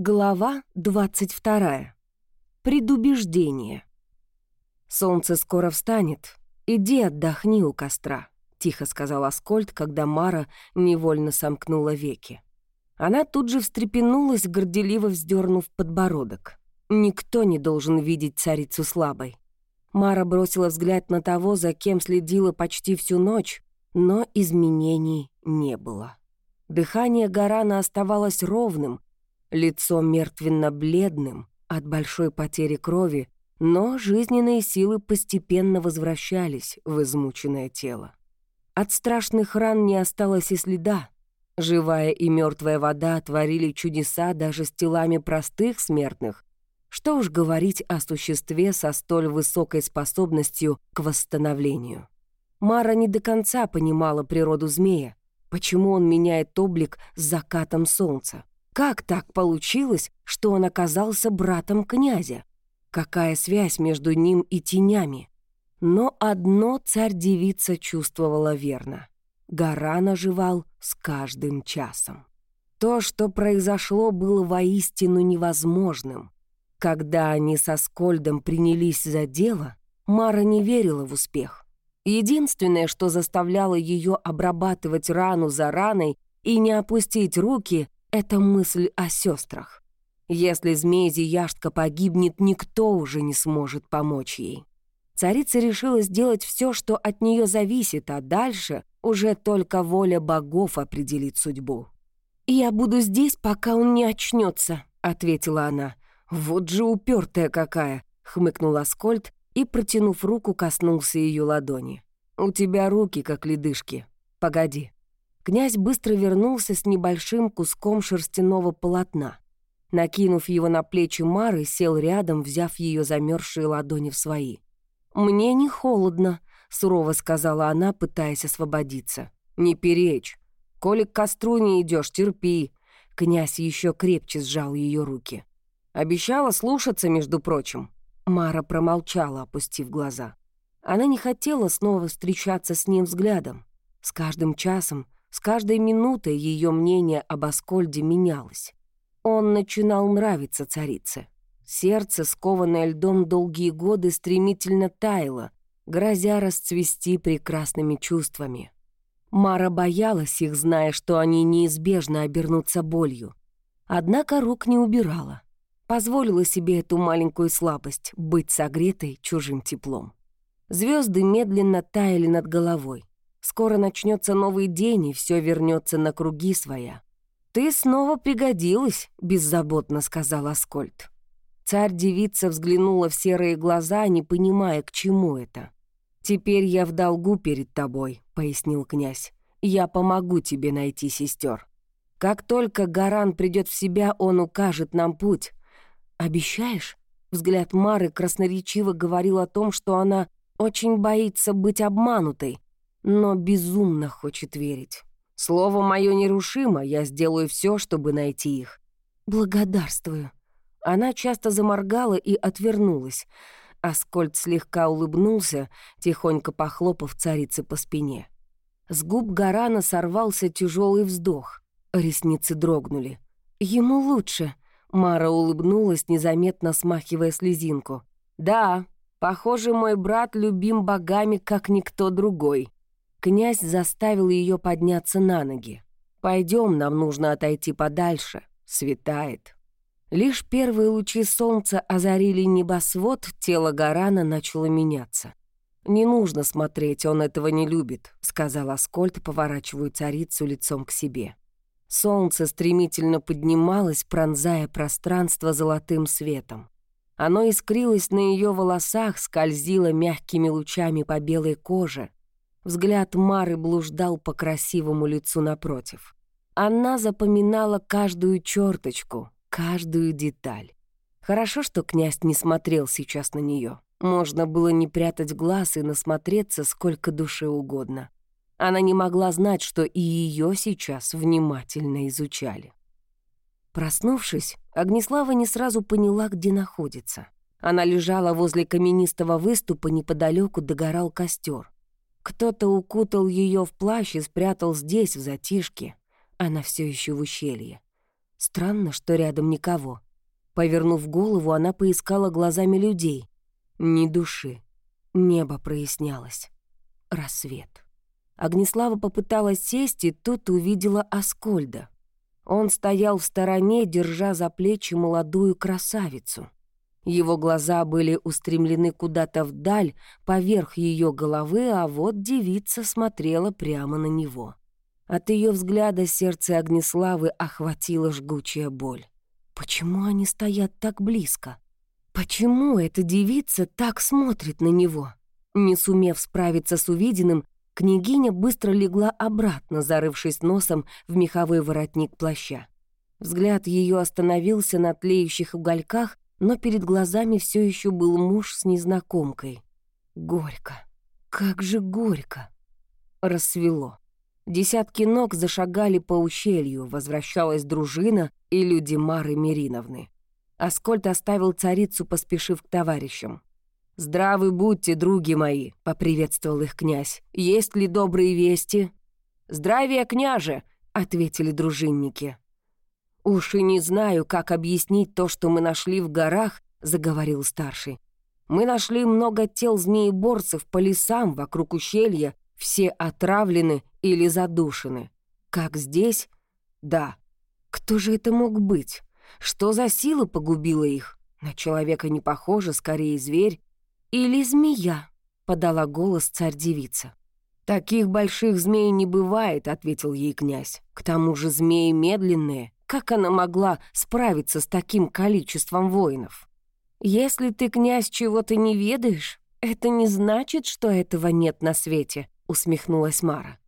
Глава 22. Предубеждение. «Солнце скоро встанет. Иди отдохни у костра», — тихо сказал Аскольд, когда Мара невольно сомкнула веки. Она тут же встрепенулась, горделиво вздернув подбородок. Никто не должен видеть царицу слабой. Мара бросила взгляд на того, за кем следила почти всю ночь, но изменений не было. Дыхание Гарана оставалось ровным, лицо мертвенно-бледным от большой потери крови, но жизненные силы постепенно возвращались в измученное тело. От страшных ран не осталось и следа. Живая и мертвая вода творили чудеса даже с телами простых смертных. Что уж говорить о существе со столь высокой способностью к восстановлению. Мара не до конца понимала природу змея, почему он меняет облик с закатом солнца. Как так получилось, что он оказался братом князя? Какая связь между ним и тенями? Но одно царь-девица чувствовала верно. Гора наживал с каждым часом. То, что произошло, было воистину невозможным. Когда они со Скольдом принялись за дело, Мара не верила в успех. Единственное, что заставляло ее обрабатывать рану за раной и не опустить руки, это мысль о сестрах. Если змея-зияштка погибнет, никто уже не сможет помочь ей. Царица решила сделать все, что от нее зависит, а дальше уже только воля богов определит судьбу. «Я буду здесь, пока он не очнется, ответила она. «Вот же упертая какая!» — хмыкнул Аскольд и, протянув руку, коснулся ее ладони. «У тебя руки, как ледышки. Погоди». Князь быстро вернулся с небольшим куском шерстяного полотна. Накинув его на плечи Мары, сел рядом, взяв ее замерзшие ладони в свои. «Мне не холодно», — сурово сказала она, пытаясь освободиться. «Не перечь. Коли к костру не идешь, терпи». Князь еще крепче сжал ее руки. «Обещала слушаться, между прочим». Мара промолчала, опустив глаза. Она не хотела снова встречаться с ним взглядом. С каждым часом с каждой минутой ее мнение об Аскольде менялось. Он начинал нравиться царице. Сердце, скованное льдом долгие годы, стремительно таяло, грозя расцвести прекрасными чувствами. Мара боялась их, зная, что они неизбежно обернутся болью. Однако рук не убирала. Позволила себе эту маленькую слабость — быть согретой чужим теплом. Звезды медленно таяли над головой. Скоро начнется новый день, и все вернется на круги своя. «Ты снова пригодилась», — беззаботно сказал Аскольд. Царь-девица взглянула в серые глаза, не понимая, к чему это. «Теперь я в долгу перед тобой», — пояснил князь. «Я помогу тебе найти сестер. Как только Гаран придет в себя, он укажет нам путь. Обещаешь?» Взгляд Мары красноречиво говорил о том, что она очень боится быть обманутой, но безумно хочет верить. Слово мое нерушимо, я сделаю все, чтобы найти их. Благодарствую. Она часто заморгала и отвернулась. Аскольд слегка улыбнулся, тихонько похлопав царицы по спине. С губ Гарана сорвался тяжелый вздох. Ресницы дрогнули. «Ему лучше», — Мара улыбнулась, незаметно смахивая слезинку. «Да, похоже, мой брат любим богами, как никто другой». Князь заставил ее подняться на ноги. Пойдем, нам нужно отойти подальше. Светает. Лишь первые лучи солнца озарили небосвод, тело Гарана начало меняться. «Не нужно смотреть, он этого не любит», — сказал Аскольд, поворачивая царицу лицом к себе. Солнце стремительно поднималось, пронзая пространство золотым светом. Оно искрилось на ее волосах, скользило мягкими лучами по белой коже, Взгляд Мары блуждал по красивому лицу напротив. Она запоминала каждую черточку, каждую деталь. Хорошо, что князь не смотрел сейчас на нее. Можно было не прятать глаз и насмотреться сколько душе угодно. Она не могла знать, что и ее сейчас внимательно изучали. Проснувшись, Огнеслава не сразу поняла, где находится. Она лежала возле каменистого выступа, неподалеку догорал костер. Кто-то укутал ее в плащ и спрятал здесь, в затишке. Она все еще в ущелье. Странно, что рядом никого. Повернув голову, она поискала глазами людей. Ни души. Небо прояснялось. Рассвет. Огнеслава попыталась сесть, и тут увидела Аскольда. Он стоял в стороне, держа за плечи молодую красавицу. Его глаза были устремлены куда-то вдаль, поверх ее головы, а вот девица смотрела прямо на него. От ее взгляда сердце Огнеславы охватила жгучая боль. Почему они стоят так близко? Почему эта девица так смотрит на него? Не сумев справиться с увиденным, княгиня быстро легла обратно, зарывшись носом в меховой воротник плаща. Взгляд ее остановился на тлеющих угольках, но перед глазами все еще был муж с незнакомкой. Горько. Как же горько. Рассвело. Десятки ног зашагали по ущелью, возвращалась дружина и люди Мары Мириновны. Аскольд оставил царицу, поспешив к товарищам. «Здравы будьте, други мои!» — поприветствовал их князь. «Есть ли добрые вести?» «Здравия, княже!» — ответили дружинники. «Уж и не знаю, как объяснить то, что мы нашли в горах», — заговорил старший. «Мы нашли много тел змееборцев по лесам вокруг ущелья, все отравлены или задушены. Как здесь? Да. Кто же это мог быть? Что за сила погубила их? На человека не похоже, скорее зверь. Или змея, подала голос царь-девица. «Таких больших змей не бывает», — ответил ей князь. «К тому же змеи медленные. Как она могла справиться с таким количеством воинов? Если ты, князь, чего-то не ведаешь, это не значит, что этого нет на свете, усмехнулась Мара.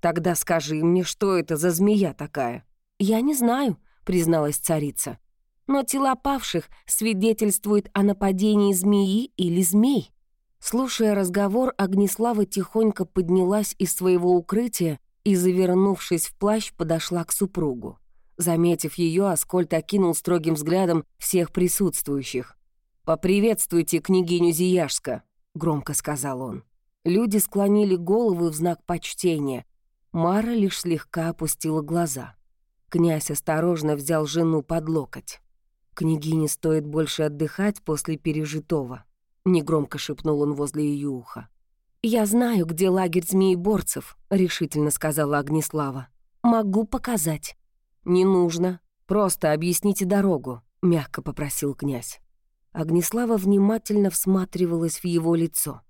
Тогда скажи мне, что это за змея такая? Я не знаю, призналась царица. Но тела павших свидетельствуют о нападении змеи или змей. Слушая разговор, Огнеслава тихонько поднялась из своего укрытия и, завернувшись в плащ, подошла к супругу. Заметив ее, Аскольд окинул строгим взглядом всех присутствующих. «Поприветствуйте княгиню Зияшска», — громко сказал он. Люди склонили головы в знак почтения. Мара лишь слегка опустила глаза. Князь осторожно взял жену под локоть. «Княгине стоит больше отдыхать после пережитого», — негромко шепнул он возле ее уха. «Я знаю, где лагерь змееборцев», — решительно сказала Огнеслава. «Могу показать». «Не нужно. Просто объясните дорогу», — мягко попросил князь. Огнеслава внимательно всматривалась в его лицо.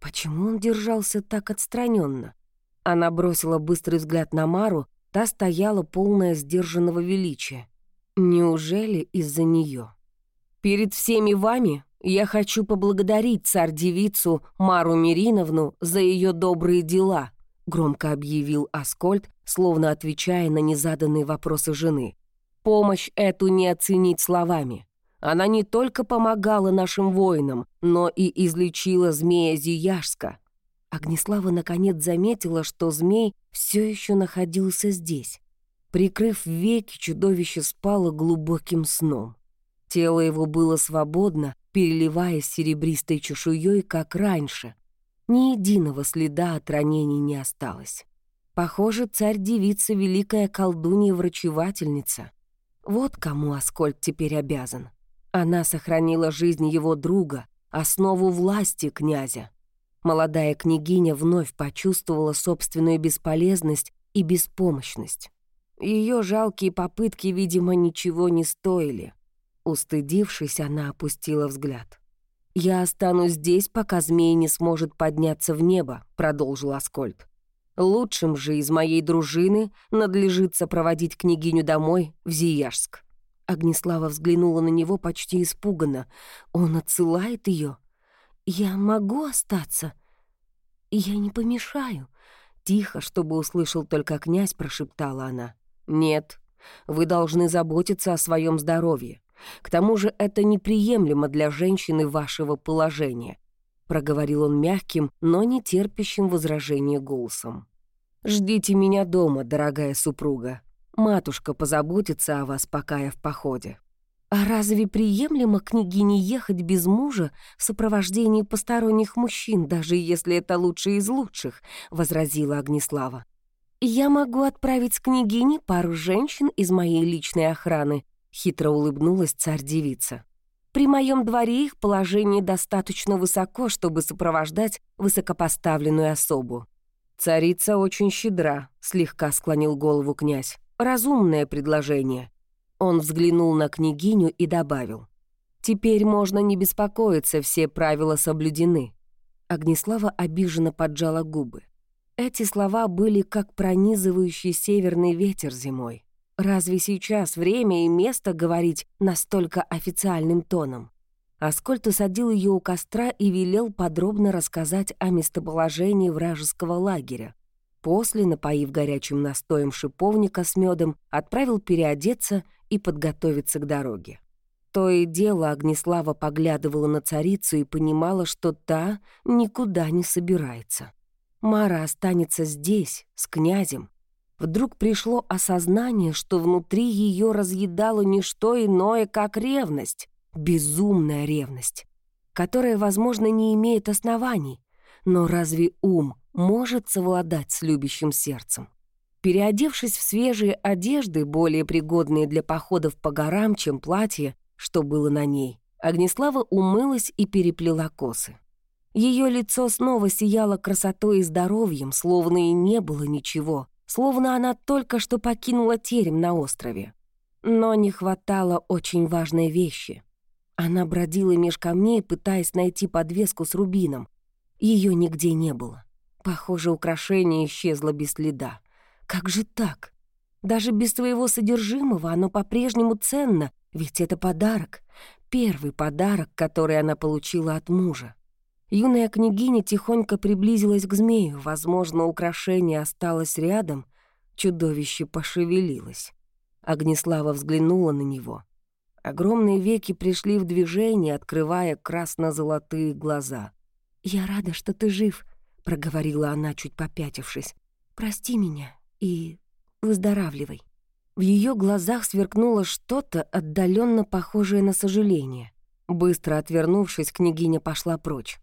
Почему он держался так отстраненно? Она бросила быстрый взгляд на Мару, та стояла полная сдержанного величия. Неужели из-за нее? «Перед всеми вами я хочу поблагодарить царь-девицу Мару Мириновну за ее добрые дела», громко объявил Аскольд, словно отвечая на незаданные вопросы жены. «Помощь эту не оценить словами. Она не только помогала нашим воинам, но и излечила змея Зияшска». Огнеслава наконец заметила, что змей все еще находился здесь. Прикрыв веки, чудовище спало глубоким сном. Тело его было свободно, переливаясь серебристой чешуей, как раньше. Ни единого следа от ранений не осталось. Похоже, царь-девица — великая колдунья-врачевательница. Вот кому Аскольд теперь обязан. Она сохранила жизнь его друга, основу власти князя. Молодая княгиня вновь почувствовала собственную бесполезность и беспомощность. Ее жалкие попытки, видимо, ничего не стоили. Устыдившись, она опустила взгляд. «Я останусь здесь, пока змей не сможет подняться в небо», — продолжил Аскольд. Лучшим же из моей дружины надлежит сопроводить княгиню домой в Зияжск. Огнеслава взглянула на него почти испуганно. Он отсылает ее. «Я могу остаться? Я не помешаю». Тихо, чтобы услышал только князь, прошептала она. «Нет, вы должны заботиться о своем здоровье. К тому же это неприемлемо для женщины вашего положения проговорил он мягким, но не терпящим возражения голосом. «Ждите меня дома, дорогая супруга. Матушка позаботится о вас, пока я в походе». «А разве приемлемо княгине ехать без мужа в сопровождении посторонних мужчин, даже если это лучший из лучших?» — возразила Огнеслава. «Я могу отправить с княгини пару женщин из моей личной охраны», — хитро улыбнулась царь-девица. «При моем дворе их положение достаточно высоко, чтобы сопровождать высокопоставленную особу». «Царица очень щедра», — слегка склонил голову князь. «Разумное предложение». Он взглянул на княгиню и добавил. «Теперь можно не беспокоиться, все правила соблюдены». Огнеслава обиженно поджала губы. Эти слова были как пронизывающий северный ветер зимой. Разве сейчас время и место говорить настолько официальным тоном? Аскольд усадил ее у костра и велел подробно рассказать о местоположении вражеского лагеря. После, напоив горячим настоем шиповника с медом, отправил переодеться и подготовиться к дороге. То и дело Огнеслава поглядывала на царицу и понимала, что та никуда не собирается. Мара останется здесь, с князем. Вдруг пришло осознание, что внутри ее разъедало не что иное, как ревность, безумная ревность, которая, возможно, не имеет оснований. Но разве ум может совладать с любящим сердцем? Переодевшись в свежие одежды, более пригодные для походов по горам, чем платье, что было на ней, Огнеслава умылась и переплела косы. Ее лицо снова сияло красотой и здоровьем, словно и не было ничего, словно она только что покинула терем на острове. Но не хватало очень важной вещи. Она бродила меж камней, пытаясь найти подвеску с рубином. Ее нигде не было. Похоже, украшение исчезло без следа. Как же так? Даже без своего содержимого оно по-прежнему ценно, ведь это подарок. Первый подарок, который она получила от мужа. Юная княгиня тихонько приблизилась к змею. Возможно, украшение осталось рядом. Чудовище пошевелилось. Огнеслава взглянула на него. Огромные веки пришли в движение, открывая красно-золотые глаза. «Я рада, что ты жив», — проговорила она, чуть попятившись. «Прости меня и выздоравливай». В ее глазах сверкнуло что-то отдаленно похожее на сожаление. Быстро отвернувшись, княгиня пошла прочь.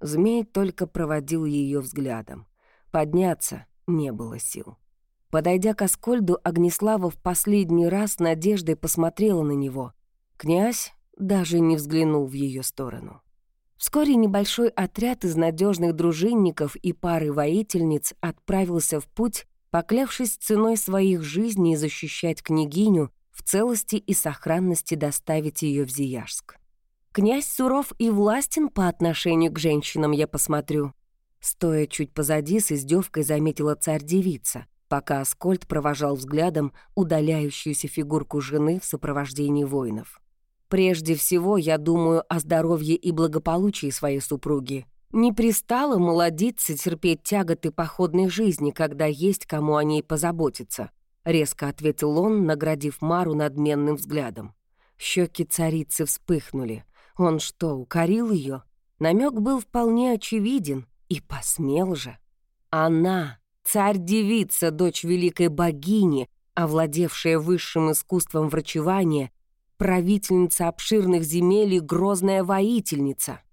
Змей только проводил ее взглядом. Подняться не было сил. Подойдя к Аскольду, Огнеслава в последний раз надеждой посмотрела на него. Князь даже не взглянул в ее сторону. Вскоре небольшой отряд из надежных дружинников и пары воительниц отправился в путь поклявшись ценой своих жизней защищать княгиню, в целости и сохранности доставить ее в Зияжск. Князь суров и властен по отношению к женщинам, я посмотрю. Стоя чуть позади, с издевкой заметила царь-девица, пока Аскольд провожал взглядом удаляющуюся фигурку жены в сопровождении воинов. «Прежде всего, я думаю о здоровье и благополучии своей супруги», не пристало молодиться терпеть тяготы походной жизни, когда есть кому о ней позаботиться, резко ответил он, наградив Мару надменным взглядом. Щеки царицы вспыхнули. Он что, укорил ее? Намек был вполне очевиден и посмел же. Она, царь-девица, дочь великой богини, овладевшая высшим искусством врачевания, правительница обширных земель и грозная воительница —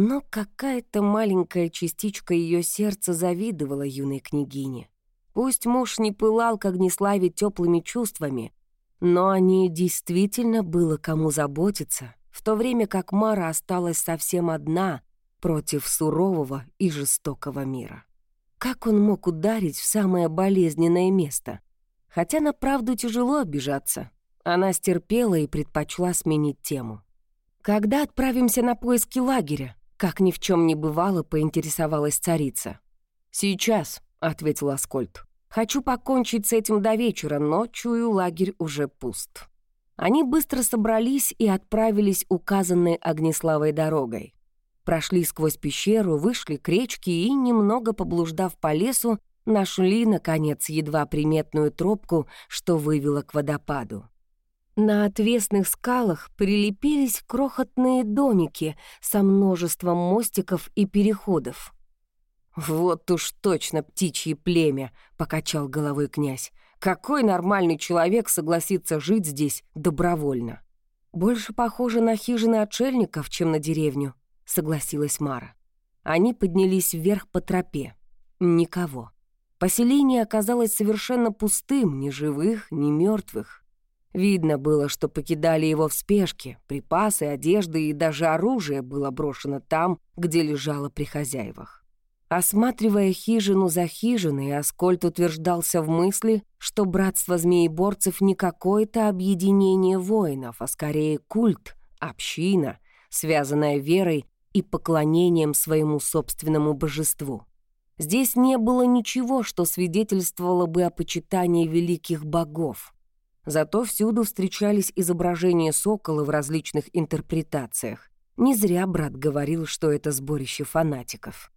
но какая-то маленькая частичка ее сердца завидовала юной княгине. Пусть муж не пылал к Огнеславе теплыми чувствами, но о ней действительно было кому заботиться, в то время как Мара осталась совсем одна против сурового и жестокого мира. Как он мог ударить в самое болезненное место? Хотя на правду тяжело обижаться. Она стерпела и предпочла сменить тему. «Когда отправимся на поиски лагеря?» Как ни в чем не бывало, поинтересовалась царица. «Сейчас», — ответил Аскольд. «Хочу покончить с этим до вечера, но, чую, лагерь уже пуст». Они быстро собрались и отправились указанной Огнеславой дорогой. Прошли сквозь пещеру, вышли к речке и, немного поблуждав по лесу, нашли, наконец, едва приметную тропку, что вывела к водопаду. На отвесных скалах прилепились крохотные домики со множеством мостиков и переходов. «Вот уж точно птичье племя!» — покачал головой князь. «Какой нормальный человек согласится жить здесь добровольно?» «Больше похоже на хижины отшельников, чем на деревню», — согласилась Мара. Они поднялись вверх по тропе. Никого. Поселение оказалось совершенно пустым, ни живых, ни мертвых. Видно было, что покидали его в спешке, припасы, одежда и даже оружие было брошено там, где лежало при хозяевах. Осматривая хижину за хижиной, Аскольд утверждался в мысли, что братство змееборцев не какое-то объединение воинов, а скорее культ, община, связанная верой и поклонением своему собственному божеству. Здесь не было ничего, что свидетельствовало бы о почитании великих богов. Зато всюду встречались изображения сокола в различных интерпретациях. Не зря брат говорил, что это сборище фанатиков.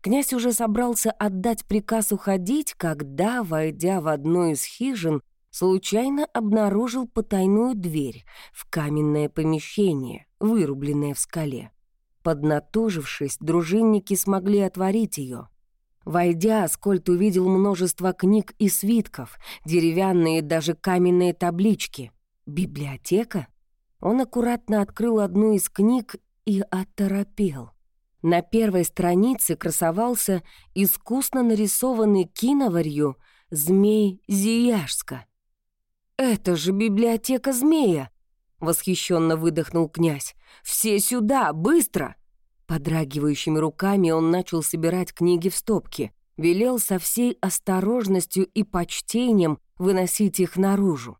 Князь уже собрался отдать приказ уходить, когда, войдя в одну из хижин, случайно обнаружил потайную дверь в каменное помещение, вырубленное в скале. Поднатужившись, дружинники смогли отворить ее. Войдя, Аскольд увидел множество книг и свитков, деревянные даже каменные таблички. Библиотека? Он аккуратно открыл одну из книг и оторопел — на первой странице красовался искусно нарисованный киноварью змей Зияшска. «Это же библиотека змея!» — восхищенно выдохнул князь. «Все сюда, быстро!» Подрагивающими руками он начал собирать книги в стопки, велел со всей осторожностью и почтением выносить их наружу.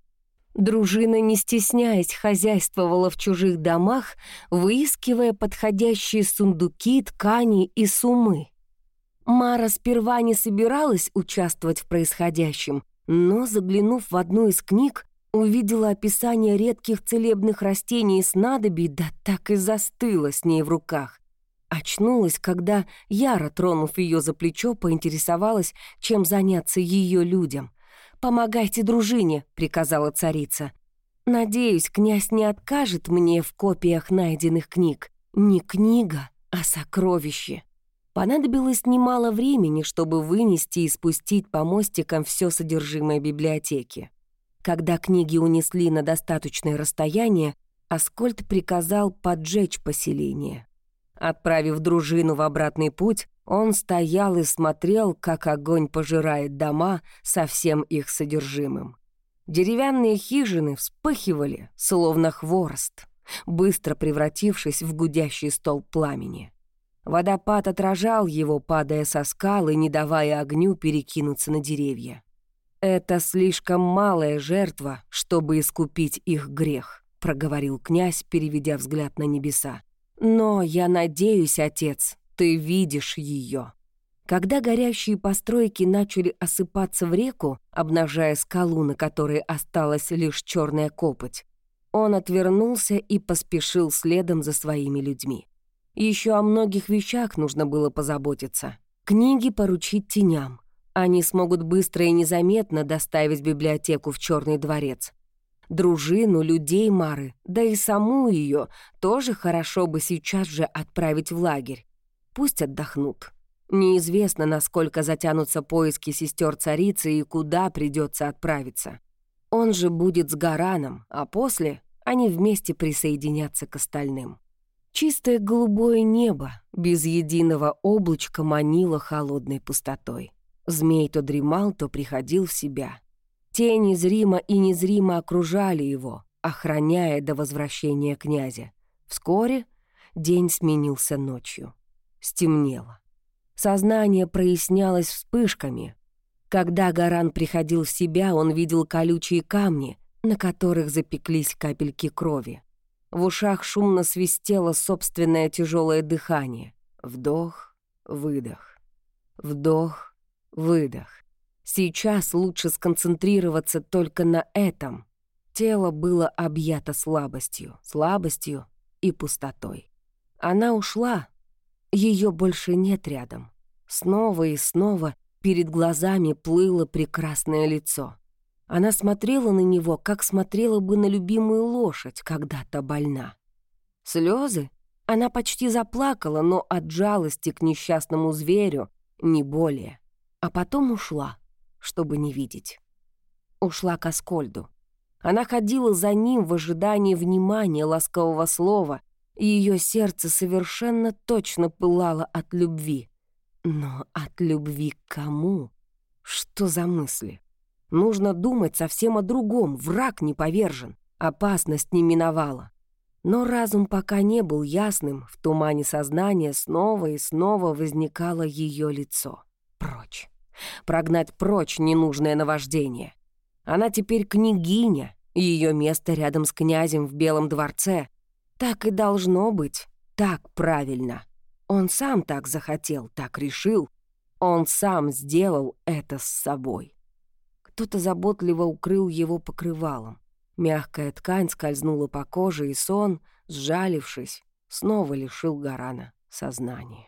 Дружина, не стесняясь, хозяйствовала в чужих домах, выискивая подходящие сундуки, ткани и сумы. Мара сперва не собиралась участвовать в происходящем, но, заглянув в одну из книг, увидела описание редких целебных растений и снадобий, да так и застыла с ней в руках. Очнулась, когда Яра, тронув ее за плечо, поинтересовалась, чем заняться ее людям. «Помогайте дружине», — приказала царица. «Надеюсь, князь не откажет мне в копиях найденных книг. Не книга, а сокровище». Понадобилось немало времени, чтобы вынести и спустить по мостикам все содержимое библиотеки. Когда книги унесли на достаточное расстояние, Аскольд приказал поджечь поселение. Отправив дружину в обратный путь, он стоял и смотрел, как огонь пожирает дома со всем их содержимым. Деревянные хижины вспыхивали, словно хворост, быстро превратившись в гудящий стол пламени. Водопад отражал его, падая со скалы, не давая огню перекинуться на деревья. «Это слишком малая жертва, чтобы искупить их грех», — проговорил князь, переведя взгляд на небеса. «Но я надеюсь, отец, ты видишь ее. Когда горящие постройки начали осыпаться в реку, обнажая скалу, на которой осталась лишь черная копоть, он отвернулся и поспешил следом за своими людьми. Еще о многих вещах нужно было позаботиться. Книги поручить теням. Они смогут быстро и незаметно доставить библиотеку в Черный дворец. Дружину, людей Мары, да и саму ее тоже хорошо бы сейчас же отправить в лагерь. Пусть отдохнут. Неизвестно, насколько затянутся поиски сестер царицы и куда придется отправиться. Он же будет с Гараном, а после они вместе присоединятся к остальным. Чистое голубое небо без единого облачка манило холодной пустотой. Змей то дремал, то приходил в себя. Тени зримо и незримо окружали его, охраняя до возвращения князя. Вскоре день сменился ночью. Стемнело. Сознание прояснялось вспышками. Когда Гаран приходил в себя, он видел колючие камни, на которых запеклись капельки крови. В ушах шумно свистело собственное тяжелое дыхание. Вдох, выдох. Вдох, выдох. Сейчас лучше сконцентрироваться только на этом. Тело было объято слабостью, слабостью и пустотой. Она ушла, ее больше нет рядом. Снова и снова перед глазами плыло прекрасное лицо. Она смотрела на него, как смотрела бы на любимую лошадь, когда-то больна. Слезы? Она почти заплакала, но от жалости к несчастному зверю не более. А потом ушла, чтобы не видеть. Ушла к Аскольду. Она ходила за ним в ожидании внимания, ласкового слова, ее сердце совершенно точно пылало от любви. Но от любви к кому? Что за мысли? Нужно думать совсем о другом, враг не повержен, опасность не миновала. Но разум пока не был ясным, в тумане сознания снова и снова возникало ее лицо. Прочь. Прогнать прочь ненужное наваждение. Она теперь княгиня, ее место рядом с князем в Белом дворце. Так и должно быть, так правильно. Он сам так захотел, так решил. Он сам сделал это с собой. Кто-то заботливо укрыл его покрывалом. Мягкая ткань скользнула по коже, и сон, сжалившись, снова лишил Гарана сознания.